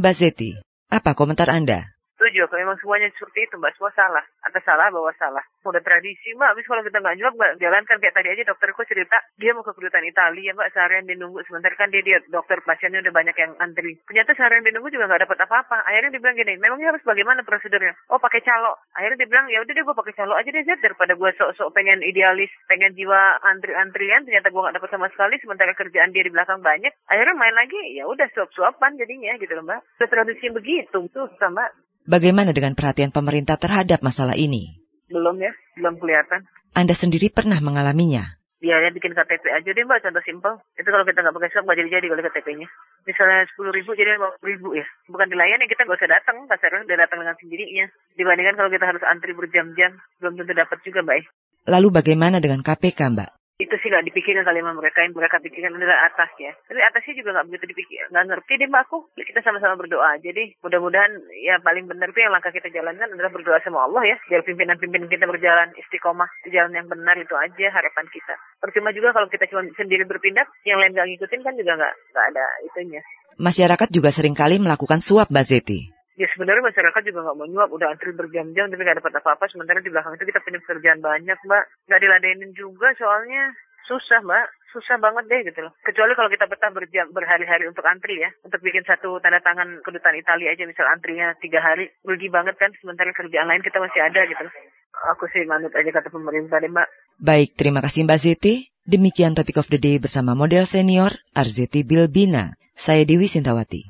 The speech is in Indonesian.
Mbak Zeti, apa komentar Anda? Setuju, kalau memang semuanya seperti itu Mbak, semua salah. Atas salah, bawa salah. Udah tradisi Mbak, habis kalau kita nggak nyuap, Mbak, jalankan kayak tadi aja dokterku cerita, dia mau ke kedutaan Italia Mbak, seharian dia nunggu, sebentar kan dia, dia dokter pasiennya udah banyak yang antri. Ternyata seharian dia nunggu juga nggak dapat apa-apa. Akhirnya dia bilang gini, memangnya harus bagaimana prosedurnya? Oh pakai calo. Akhirnya dia bilang, ya udah deh gue pakai calo aja deh, daripada gue sok-sok pengen idealis, pengen jiwa antri-antrian, ternyata gue nggak dapat sama sekali, sementara kerjaan dia di belakang banyak. Akhirnya main lagi, ya udah suap-suapan jadinya gitu loh Mbak. Tradisi begitu, tuh sama Bagaimana dengan perhatian pemerintah terhadap masalah ini? Belum ya, belum kelihatan. Anda sendiri pernah mengalaminya? Biaya bikin KTP aja deh mbak, contoh simpel. Itu kalau kita nggak pakai swab nggak jadi-jadi kalau KTP-nya. Misalnya sepuluh ribu jadi lima ribu ya. Bukan dilayani kita nggak usah datang, pasarnya udah datang dengan sendirinya. Dibandingkan kalau kita harus antri berjam-jam, belum tentu dapat juga mbak. Lalu bagaimana dengan KPK mbak? Itu sih nggak dipikirin kali sama mereka yang mereka pikirkan adalah atas ya. Tapi atasnya juga nggak begitu dipikir nggak ngerti deh mbak. Aku kita sama-sama berdoa aja deh. Mudah-mudahan ya paling benar tuh yang langkah kita jalankan adalah berdoa sama Allah ya. Biar pimpinan-pimpinan kita berjalan istiqomah di jalan yang benar itu aja harapan kita. Percuma juga kalau kita cuma sendiri berpindah yang lain nggak ngikutin kan juga nggak nggak ada itunya. Masyarakat juga sering kali melakukan suap Mbak Zeti ya sebenarnya masyarakat juga nggak mau nyuap. Udah antri berjam-jam tapi nggak dapat apa-apa. Sementara di belakang itu kita punya pekerjaan banyak mbak. Nggak diladenin juga soalnya susah mbak. Susah banget deh gitu loh. Kecuali kalau kita betah berjam berhari-hari untuk antri ya. Untuk bikin satu tanda tangan kedutaan Italia aja misal antrinya tiga hari rugi banget kan. Sementara kerjaan lain kita masih ada gitu loh. Aku sih manut aja kata pemerintah deh mbak. Baik terima kasih mbak Zeti. Demikian topik of the day bersama model senior Arzeti Bilbina. Saya Dewi Sintawati